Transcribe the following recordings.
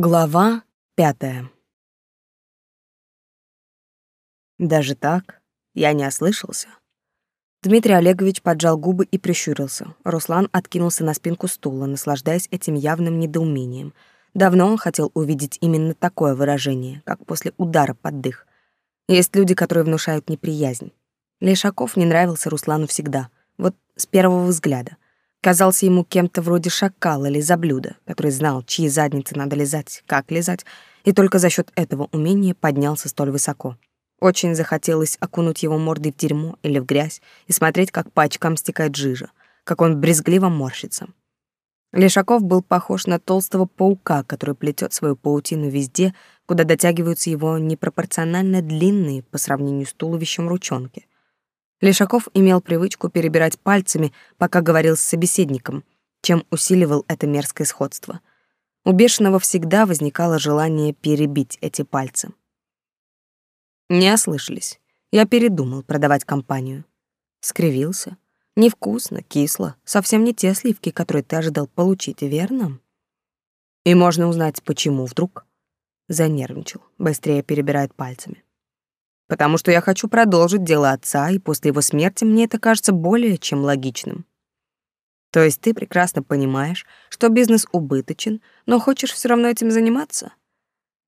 Глава пятая. Даже так? Я не ослышался. Дмитрий Олегович поджал губы и прищурился. Руслан откинулся на спинку стула, наслаждаясь этим явным недоумением. Давно он хотел увидеть именно такое выражение, как после удара под дых. Есть люди, которые внушают неприязнь. Лешаков не нравился Руслану всегда, вот с первого взгляда — казался ему кем-то вроде шакала или заблюда, который знал, чьи задницы надо лизать, как лизать, и только за счет этого умения поднялся столь высоко. Очень захотелось окунуть его мордой в дерьмо или в грязь и смотреть, как по очкам стекает жижа, как он брезгливо морщится. Лешаков был похож на толстого паука, который плетет свою паутину везде, куда дотягиваются его непропорционально длинные по сравнению с туловищем ручонки. Лешаков имел привычку перебирать пальцами, пока говорил с собеседником, чем усиливал это мерзкое сходство. У бешеного всегда возникало желание перебить эти пальцы. Не ослышались. Я передумал продавать компанию. Скривился. Невкусно, кисло, совсем не те сливки, которые ты ожидал получить, верно? И можно узнать, почему вдруг. Занервничал, быстрее перебирает пальцами потому что я хочу продолжить дело отца, и после его смерти мне это кажется более чем логичным. То есть ты прекрасно понимаешь, что бизнес убыточен, но хочешь все равно этим заниматься?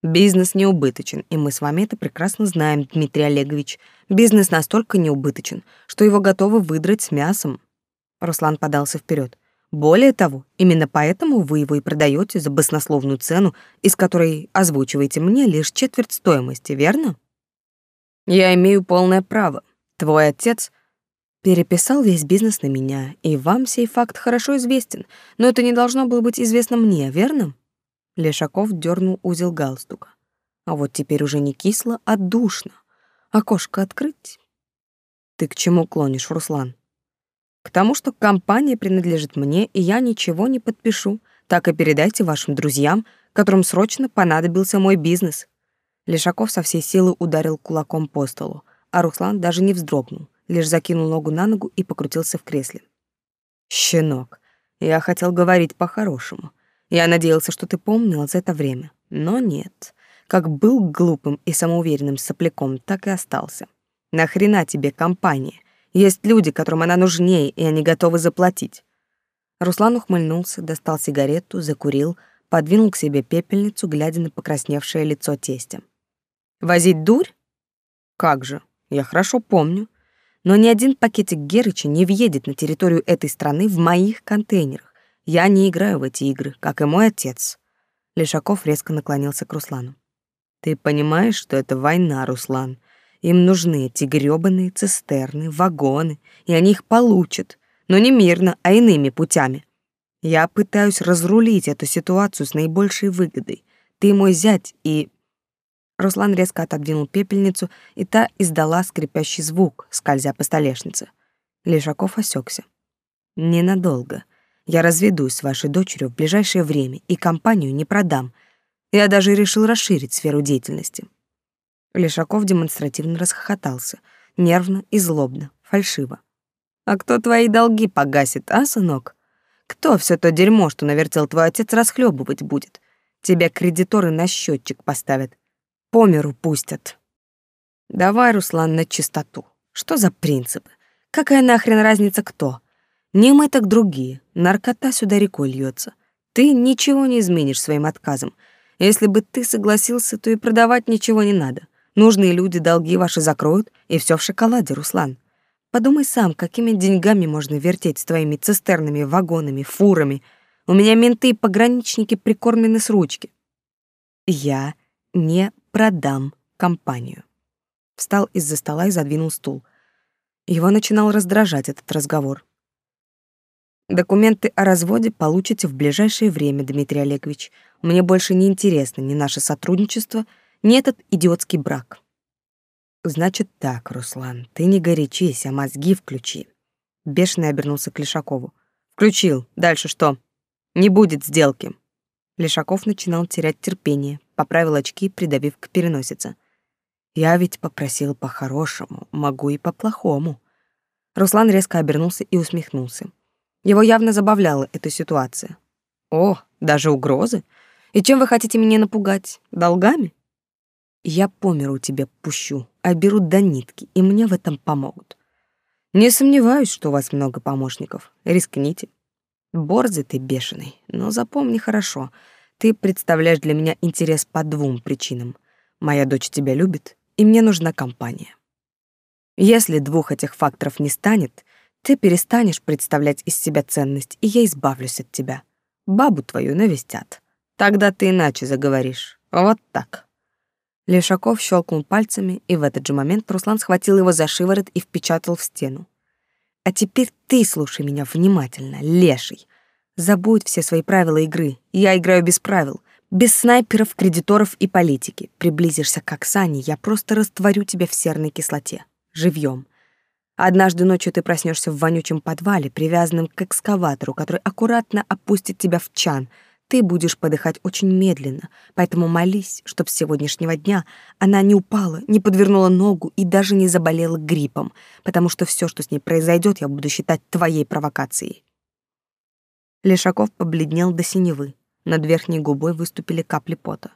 Бизнес не убыточен, и мы с вами это прекрасно знаем, Дмитрий Олегович. Бизнес настолько не убыточен, что его готовы выдрать с мясом. Руслан подался вперед. Более того, именно поэтому вы его и продаете за баснословную цену, из которой озвучиваете мне лишь четверть стоимости, верно? Я имею полное право. Твой отец переписал весь бизнес на меня, и вам сей факт хорошо известен, но это не должно было быть известно мне, верно? Лешаков дернул узел галстука. А вот теперь уже не кисло, а душно. Окошко открыть. Ты к чему клонишь, Руслан? К тому, что компания принадлежит мне, и я ничего не подпишу. Так и передайте вашим друзьям, которым срочно понадобился мой бизнес. Лешаков со всей силы ударил кулаком по столу, а Руслан даже не вздрогнул, лишь закинул ногу на ногу и покрутился в кресле. «Щенок, я хотел говорить по-хорошему. Я надеялся, что ты помнил за это время. Но нет. Как был глупым и самоуверенным сопляком, так и остался. Нахрена тебе компания? Есть люди, которым она нужнее, и они готовы заплатить». Руслан ухмыльнулся, достал сигарету, закурил, подвинул к себе пепельницу, глядя на покрасневшее лицо тестя. Возить дурь? Как же, я хорошо помню. Но ни один пакетик Герыча не въедет на территорию этой страны в моих контейнерах. Я не играю в эти игры, как и мой отец. Лешаков резко наклонился к Руслану. Ты понимаешь, что это война, Руслан? Им нужны эти грёбаные цистерны, вагоны, и они их получат, но не мирно, а иными путями. Я пытаюсь разрулить эту ситуацию с наибольшей выгодой. Ты мой зять, и Руслан резко отодвинул пепельницу, и та издала скрипящий звук, скользя по столешнице. Лешаков осекся. «Ненадолго. Я разведусь с вашей дочерью в ближайшее время и компанию не продам. Я даже решил расширить сферу деятельности». Лешаков демонстративно расхохотался, нервно и злобно, фальшиво. «А кто твои долги погасит, а, сынок? Кто все то дерьмо, что навертел твой отец, расхлебывать будет? Тебя кредиторы на счетчик поставят по миру пустят. Давай, Руслан, на чистоту. Что за принципы? Какая нахрен разница кто? Не мы, так другие. Наркота сюда рекой льется. Ты ничего не изменишь своим отказом. Если бы ты согласился, то и продавать ничего не надо. Нужные люди долги ваши закроют, и все в шоколаде, Руслан. Подумай сам, какими деньгами можно вертеть с твоими цистернами, вагонами, фурами. У меня менты и пограничники прикормлены с ручки. Я не продам компанию. Встал из-за стола и задвинул стул. Его начинал раздражать этот разговор. Документы о разводе получите в ближайшее время, Дмитрий Олегович. Мне больше не интересно ни наше сотрудничество, ни этот идиотский брак. Значит так, Руслан, ты не горячись, а мозги включи. Бешеный обернулся к Лешакову. Включил. Дальше что? Не будет сделки. Лешаков начинал терять терпение, поправил очки, придавив к переносице. Я ведь попросил по-хорошему, могу и по-плохому. Руслан резко обернулся и усмехнулся. Его явно забавляла эта ситуация. О, даже угрозы? И чем вы хотите меня напугать? Долгами? Я по миру тебе пущу, а беру до нитки, и мне в этом помогут. Не сомневаюсь, что у вас много помощников. Рискните. Борзый ты бешеный, но запомни хорошо. Ты представляешь для меня интерес по двум причинам. Моя дочь тебя любит, и мне нужна компания. Если двух этих факторов не станет, ты перестанешь представлять из себя ценность, и я избавлюсь от тебя. Бабу твою навестят. Тогда ты иначе заговоришь. Вот так. Лешаков щелкнул пальцами, и в этот же момент Руслан схватил его за шиворот и впечатал в стену. А теперь ты слушай меня внимательно, леший. Забудь все свои правила игры. Я играю без правил, без снайперов, кредиторов и политики. Приблизишься к Оксане, я просто растворю тебя в серной кислоте. Живьем. Однажды ночью ты проснешься в вонючем подвале, привязанном к экскаватору, который аккуратно опустит тебя в чан — ты будешь подыхать очень медленно, поэтому молись, чтоб с сегодняшнего дня она не упала, не подвернула ногу и даже не заболела гриппом, потому что все, что с ней произойдет, я буду считать твоей провокацией. Лешаков побледнел до синевы. Над верхней губой выступили капли пота.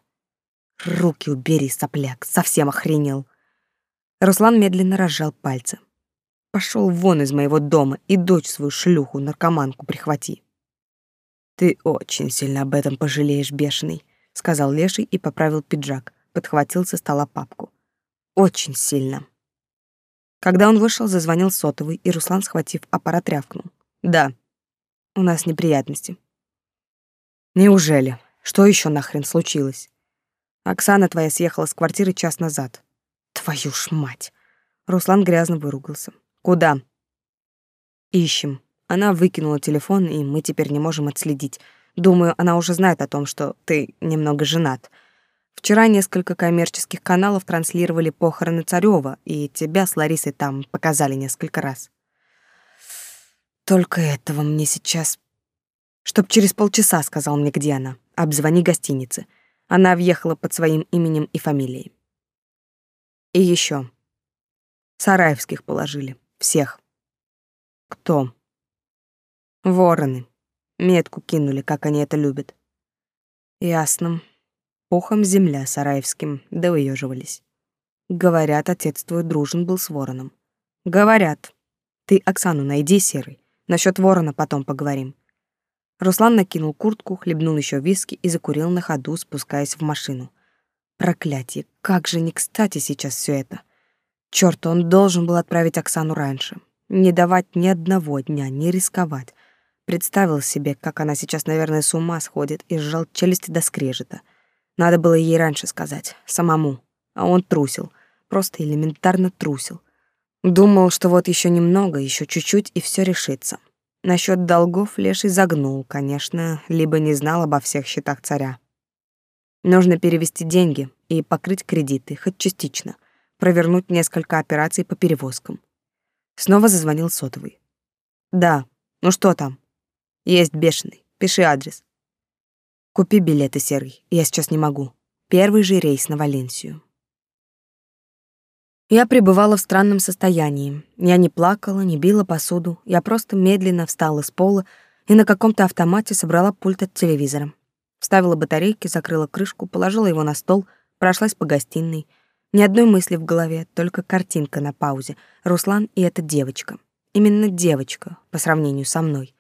«Руки убери, сопляк, совсем охренел!» Руслан медленно разжал пальцы. Пошел вон из моего дома и дочь свою шлюху, наркоманку прихвати. Ты очень сильно об этом пожалеешь, бешеный, сказал Леший и поправил пиджак, подхватил со стола папку. Очень сильно. Когда он вышел, зазвонил сотовый, и Руслан, схватив аппарат, рявкнул. Да. У нас неприятности. Неужели? Что еще нахрен случилось? Оксана твоя съехала с квартиры час назад. Твою ж мать. Руслан грязно выругался. Куда? Ищем. Она выкинула телефон, и мы теперь не можем отследить. Думаю, она уже знает о том, что ты немного женат. Вчера несколько коммерческих каналов транслировали похороны Царёва, и тебя с Ларисой там показали несколько раз. Только этого мне сейчас... Чтоб через полчаса сказал мне, где она. Обзвони гостиницы. Она въехала под своим именем и фамилией. И еще. Сараевских положили. Всех. Кто? Вороны. Метку кинули, как они это любят. Ясно. Пухом земля сараевским, да выёживались. Говорят, отец твой дружен был с вороном. Говорят. Ты Оксану найди, Серый. Насчет ворона потом поговорим. Руслан накинул куртку, хлебнул еще виски и закурил на ходу, спускаясь в машину. Проклятие, как же не кстати сейчас все это. Черт, он должен был отправить Оксану раньше. Не давать ни одного дня, не рисковать. Представил себе, как она сейчас, наверное, с ума сходит, и сжал челюсти до скрежета. Надо было ей раньше сказать, самому. А он трусил, просто элементарно трусил. Думал, что вот еще немного, еще чуть-чуть, и все решится. Насчет долгов Леший загнул, конечно, либо не знал обо всех счетах царя. Нужно перевести деньги и покрыть кредиты, хоть частично, провернуть несколько операций по перевозкам. Снова зазвонил сотовый. «Да, ну что там?» Есть бешеный. Пиши адрес. Купи билеты, Серый. Я сейчас не могу. Первый же рейс на Валенсию. Я пребывала в странном состоянии. Я не плакала, не била посуду. Я просто медленно встала с пола и на каком-то автомате собрала пульт от телевизора. Вставила батарейки, закрыла крышку, положила его на стол, прошлась по гостиной. Ни одной мысли в голове, только картинка на паузе. Руслан и эта девочка. Именно девочка по сравнению со мной.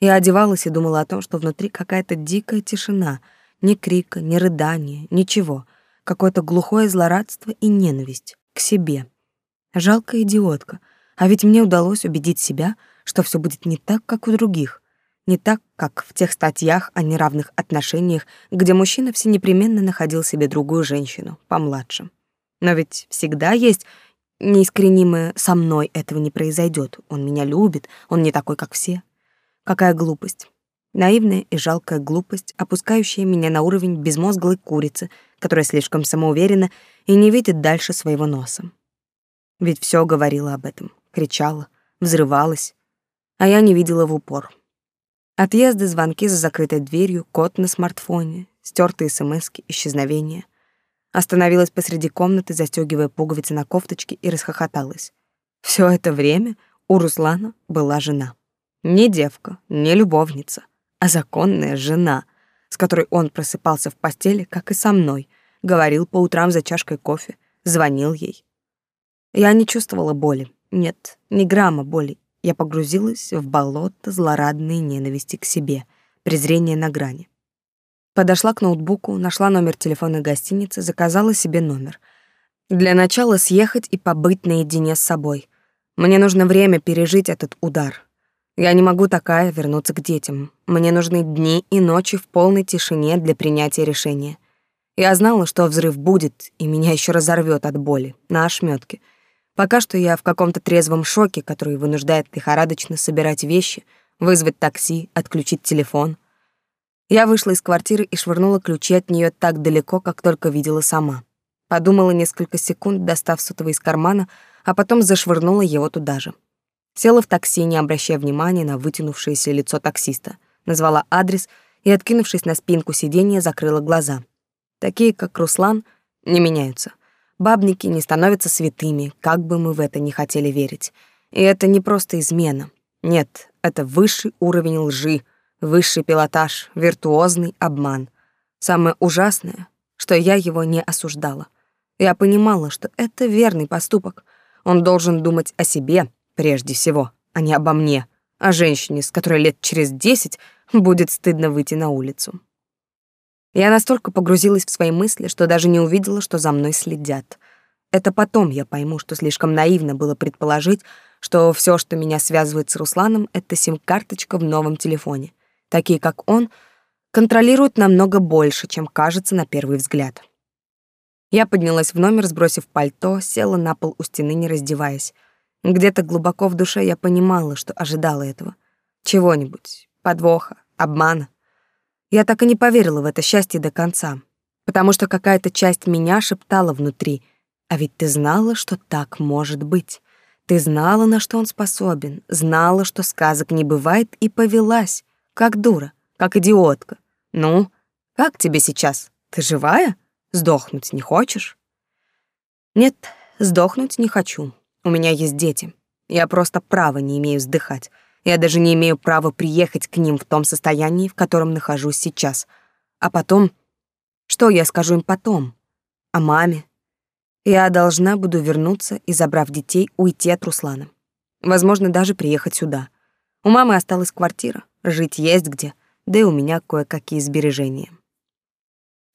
Я одевалась и думала о том, что внутри какая-то дикая тишина, ни крика, ни рыдания, ничего, какое-то глухое злорадство и ненависть к себе. Жалкая идиотка, а ведь мне удалось убедить себя, что все будет не так, как у других, не так, как в тех статьях о неравных отношениях, где мужчина все непременно находил себе другую женщину, помладше. Но ведь всегда есть неискоренимое «со мной этого не произойдет, он меня любит, он не такой, как все». Какая глупость. Наивная и жалкая глупость, опускающая меня на уровень безмозглой курицы, которая слишком самоуверена и не видит дальше своего носа. Ведь все говорила об этом, кричала, взрывалась, а я не видела в упор. Отъезды, звонки за закрытой дверью, код на смартфоне, стертые смски, исчезновения. Остановилась посреди комнаты, застегивая пуговицы на кофточке и расхохоталась. Все это время у Руслана была жена. Не девка, не любовница, а законная жена. с которой он просыпался в постели, как и со мной, говорил по утрам за чашкой кофе, звонил ей. Я не чувствовала боли. Нет, ни грамма боли. Я погрузилась в болото злорадной ненависти к себе, презрения на грани. Подошла к ноутбуку, нашла номер телефона гостиницы, заказала себе номер. Для начала съехать и побыть наедине с собой. Мне нужно время пережить этот удар. Я не могу такая вернуться к детям. Мне нужны дни и ночи в полной тишине для принятия решения. Я знала, что взрыв будет, и меня еще разорвет от боли, на ошметке. Пока что я в каком-то трезвом шоке, который вынуждает лихорадочно собирать вещи, вызвать такси, отключить телефон. Я вышла из квартиры и швырнула ключи от нее так далеко, как только видела сама. Подумала несколько секунд, достав сотовый из кармана, а потом зашвырнула его туда же. Села в такси, не обращая внимания на вытянувшееся лицо таксиста, назвала адрес и, откинувшись на спинку сиденья, закрыла глаза. Такие, как Руслан, не меняются. Бабники не становятся святыми, как бы мы в это не хотели верить. И это не просто измена. Нет, это высший уровень лжи, высший пилотаж, виртуозный обман. Самое ужасное, что я его не осуждала. Я понимала, что это верный поступок. Он должен думать о себе прежде всего, а не обо мне, о женщине, с которой лет через десять будет стыдно выйти на улицу. Я настолько погрузилась в свои мысли, что даже не увидела, что за мной следят. Это потом я пойму, что слишком наивно было предположить, что все, что меня связывает с Русланом, это сим-карточка в новом телефоне. Такие, как он, контролируют намного больше, чем кажется на первый взгляд. Я поднялась в номер, сбросив пальто, села на пол у стены, не раздеваясь. Где-то глубоко в душе я понимала, что ожидала этого. Чего-нибудь, подвоха, обмана. Я так и не поверила в это счастье до конца, потому что какая-то часть меня шептала внутри, а ведь ты знала, что так может быть. Ты знала, на что он способен, знала, что сказок не бывает, и повелась, как дура, как идиотка. Ну, как тебе сейчас? Ты живая? Сдохнуть не хочешь? Нет, сдохнуть не хочу. У меня есть дети. Я просто права не имею вздыхать. Я даже не имею права приехать к ним в том состоянии, в котором нахожусь сейчас. А потом... Что я скажу им потом? О маме? Я должна буду вернуться и, забрав детей, уйти от Руслана. Возможно, даже приехать сюда. У мамы осталась квартира, жить есть где, да и у меня кое-какие сбережения.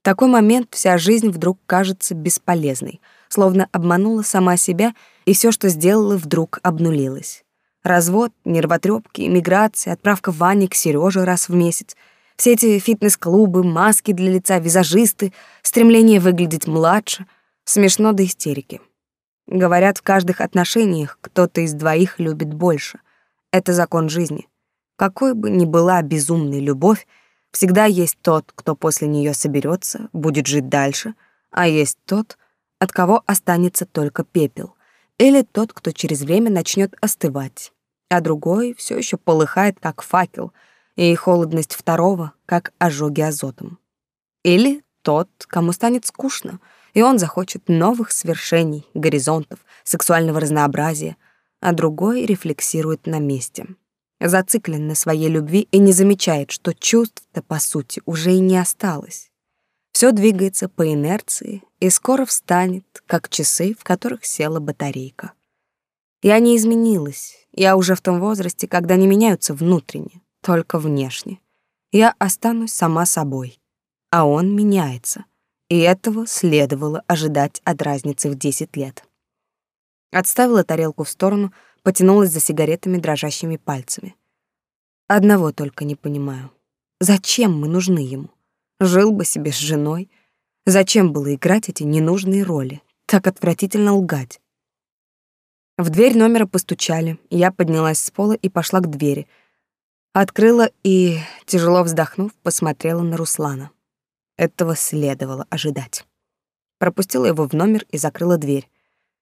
В такой момент вся жизнь вдруг кажется бесполезной, словно обманула сама себя, и все, что сделала, вдруг обнулилось. Развод, нервотрепки, иммиграция, отправка Вани к Сереже раз в месяц, все эти фитнес-клубы, маски для лица, визажисты, стремление выглядеть младше, смешно до истерики. Говорят, в каждых отношениях кто-то из двоих любит больше. Это закон жизни. Какой бы ни была безумной любовь, Всегда есть тот, кто после нее соберется, будет жить дальше, а есть тот, от кого останется только пепел, или тот, кто через время начнет остывать, а другой все еще полыхает, как факел, и холодность второго, как ожоги азотом. Или тот, кому станет скучно, и он захочет новых свершений, горизонтов, сексуального разнообразия, а другой рефлексирует на месте — зациклен на своей любви и не замечает, что чувств-то, по сути, уже и не осталось. Все двигается по инерции и скоро встанет, как часы, в которых села батарейка. Я не изменилась, я уже в том возрасте, когда не меняются внутренне, только внешне. Я останусь сама собой, а он меняется, и этого следовало ожидать от разницы в 10 лет. Отставила тарелку в сторону — потянулась за сигаретами дрожащими пальцами. Одного только не понимаю. Зачем мы нужны ему? Жил бы себе с женой. Зачем было играть эти ненужные роли? Так отвратительно лгать. В дверь номера постучали. Я поднялась с пола и пошла к двери. Открыла и, тяжело вздохнув, посмотрела на Руслана. Этого следовало ожидать. Пропустила его в номер и закрыла дверь.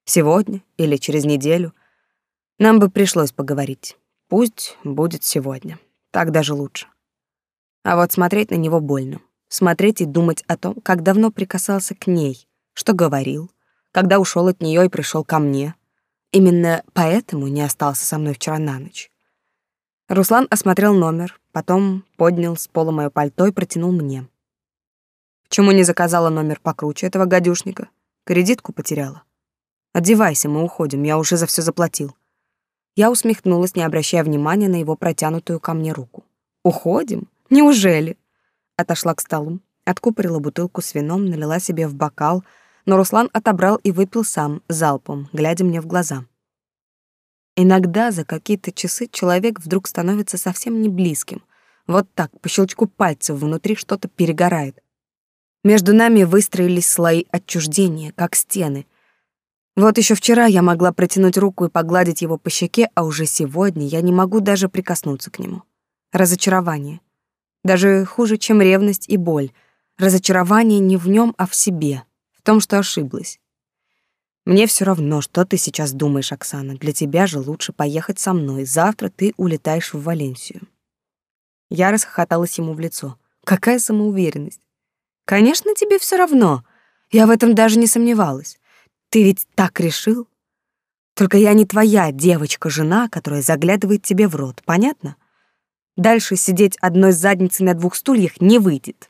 Сегодня или через неделю — нам бы пришлось поговорить. Пусть будет сегодня. Так даже лучше. А вот смотреть на него больно. Смотреть и думать о том, как давно прикасался к ней, что говорил, когда ушел от нее и пришел ко мне. Именно поэтому не остался со мной вчера на ночь. Руслан осмотрел номер, потом поднял с пола моё пальто и протянул мне. Почему не заказала номер покруче этого гадюшника? Кредитку потеряла. Одевайся, мы уходим, я уже за все заплатил. Я усмехнулась, не обращая внимания на его протянутую ко мне руку. Уходим? Неужели? Отошла к столу, откупорила бутылку с вином, налила себе в бокал, но Руслан отобрал и выпил сам, залпом, глядя мне в глаза. Иногда за какие-то часы человек вдруг становится совсем не близким. Вот так, по щелчку пальцев внутри что-то перегорает. Между нами выстроились слои отчуждения, как стены. Вот еще вчера я могла протянуть руку и погладить его по щеке, а уже сегодня я не могу даже прикоснуться к нему. Разочарование. Даже хуже, чем ревность и боль. Разочарование не в нем, а в себе, в том, что ошиблась. Мне все равно, что ты сейчас думаешь, Оксана. Для тебя же лучше поехать со мной. Завтра ты улетаешь в Валенсию. Я расхохоталась ему в лицо. Какая самоуверенность. Конечно, тебе все равно. Я в этом даже не сомневалась. Ты ведь так решил? Только я не твоя девочка-жена, которая заглядывает тебе в рот, понятно? Дальше сидеть одной задницей на двух стульях не выйдет.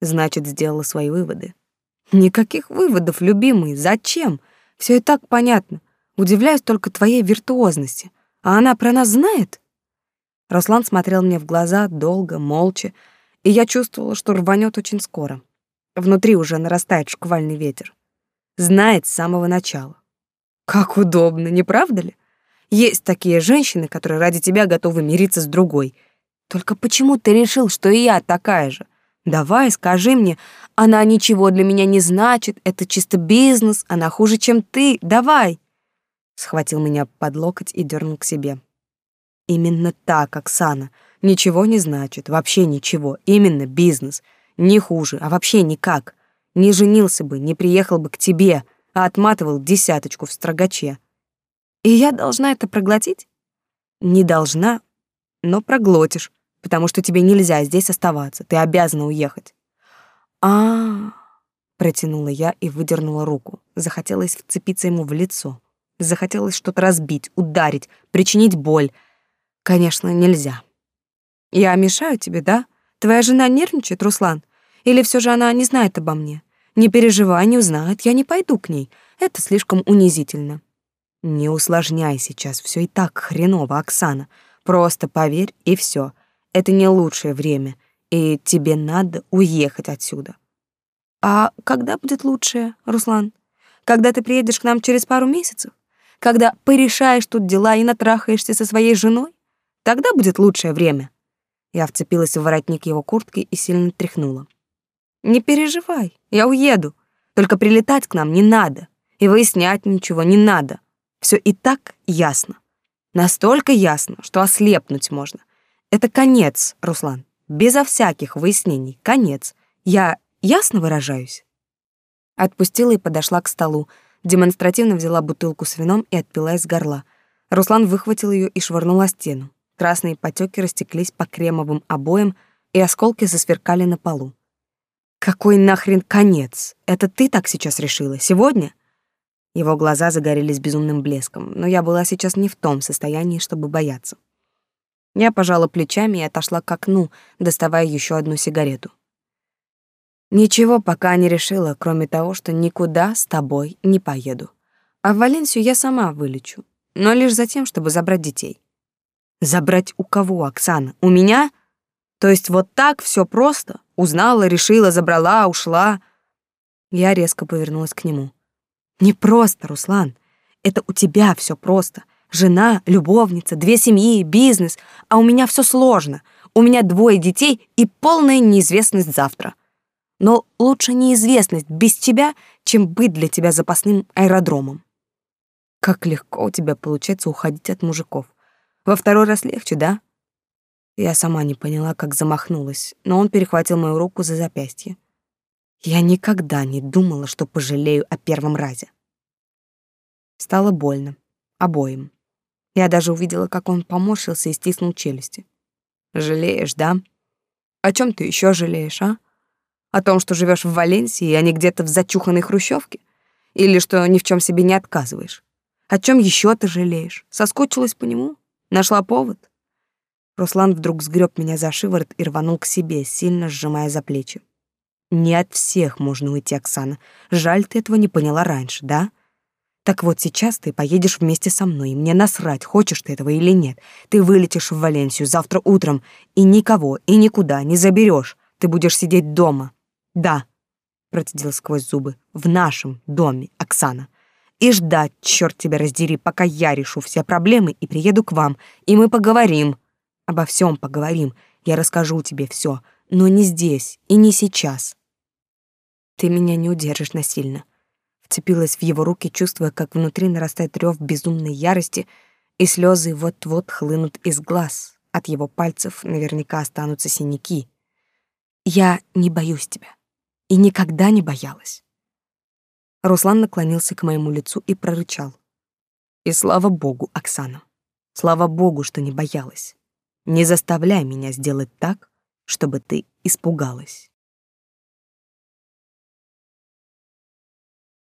Значит, сделала свои выводы. Никаких выводов, любимый. Зачем? Все и так понятно. Удивляюсь только твоей виртуозности. А она про нас знает? Руслан смотрел мне в глаза долго, молча, и я чувствовала, что рванет очень скоро. Внутри уже нарастает шквальный ветер. Знает с самого начала. Как удобно, не правда ли? Есть такие женщины, которые ради тебя готовы мириться с другой. Только почему ты решил, что и я такая же? Давай, скажи мне, она ничего для меня не значит, это чисто бизнес, она хуже, чем ты, давай. Схватил меня под локоть и дернул к себе. Именно так, Оксана. Ничего не значит, вообще ничего. Именно бизнес. Не хуже, а вообще никак. Не женился бы, не приехал бы к тебе, а отматывал десяточку в строгаче. И я должна это проглотить? Не должна, но проглотишь, потому что тебе нельзя здесь оставаться, ты обязана уехать. А, -а, -а протянула я и выдернула руку. Захотелось вцепиться ему в лицо. Захотелось что-то разбить, ударить, причинить боль. Конечно, нельзя. Я мешаю тебе, да? Твоя жена нервничает, Руслан? Или все же она не знает обо мне? Не переживай, не узнает, я не пойду к ней. Это слишком унизительно. Не усложняй сейчас, все и так хреново, Оксана. Просто поверь, и все. Это не лучшее время, и тебе надо уехать отсюда. А когда будет лучшее, Руслан? Когда ты приедешь к нам через пару месяцев? Когда порешаешь тут дела и натрахаешься со своей женой? Тогда будет лучшее время. Я вцепилась в воротник его куртки и сильно тряхнула. «Не переживай, я уеду. Только прилетать к нам не надо. И выяснять ничего не надо. Все и так ясно. Настолько ясно, что ослепнуть можно. Это конец, Руслан. Безо всяких выяснений. Конец. Я ясно выражаюсь?» Отпустила и подошла к столу. Демонстративно взяла бутылку с вином и отпила из горла. Руслан выхватил ее и швырнул о стену. Красные потеки растеклись по кремовым обоям, и осколки засверкали на полу. «Какой нахрен конец? Это ты так сейчас решила? Сегодня?» Его глаза загорелись безумным блеском, но я была сейчас не в том состоянии, чтобы бояться. Я пожала плечами и отошла к окну, доставая еще одну сигарету. Ничего пока не решила, кроме того, что никуда с тобой не поеду. А в Валенсию я сама вылечу, но лишь за тем, чтобы забрать детей. Забрать у кого, Оксана? У меня? То есть вот так все просто? Узнала, решила, забрала, ушла. Я резко повернулась к нему. Не просто, Руслан. Это у тебя все просто. Жена, любовница, две семьи, бизнес, а у меня все сложно. У меня двое детей и полная неизвестность завтра. Но лучше неизвестность без тебя, чем быть для тебя запасным аэродромом. Как легко у тебя получается уходить от мужиков. Во второй раз легче, да? Я сама не поняла, как замахнулась, но он перехватил мою руку за запястье. Я никогда не думала, что пожалею о первом разе. Стало больно. Обоим. Я даже увидела, как он поморщился и стиснул челюсти. «Жалеешь, да? О чем ты еще жалеешь, а? О том, что живешь в Валенсии, а не где-то в зачуханной хрущевке? Или что ни в чем себе не отказываешь? О чем еще ты жалеешь? Соскучилась по нему? Нашла повод? Руслан вдруг сгреб меня за шиворот и рванул к себе, сильно сжимая за плечи. Не от всех можно уйти, Оксана. Жаль, ты этого не поняла раньше, да? Так вот сейчас ты поедешь вместе со мной, и мне насрать, хочешь ты этого или нет. Ты вылетишь в Валенсию завтра утром, и никого и никуда не заберешь. Ты будешь сидеть дома. Да, процедил сквозь зубы, в нашем доме, Оксана. И ждать, черт тебя раздери, пока я решу все проблемы и приеду к вам, и мы поговорим. Обо всем поговорим. Я расскажу тебе все, но не здесь и не сейчас. Ты меня не удержишь насильно. Вцепилась в его руки, чувствуя, как внутри нарастает рев безумной ярости, и слезы вот-вот хлынут из глаз. От его пальцев наверняка останутся синяки. Я не боюсь тебя. И никогда не боялась. Руслан наклонился к моему лицу и прорычал. И слава богу, Оксана. Слава богу, что не боялась. Не заставляй меня сделать так, чтобы ты испугалась.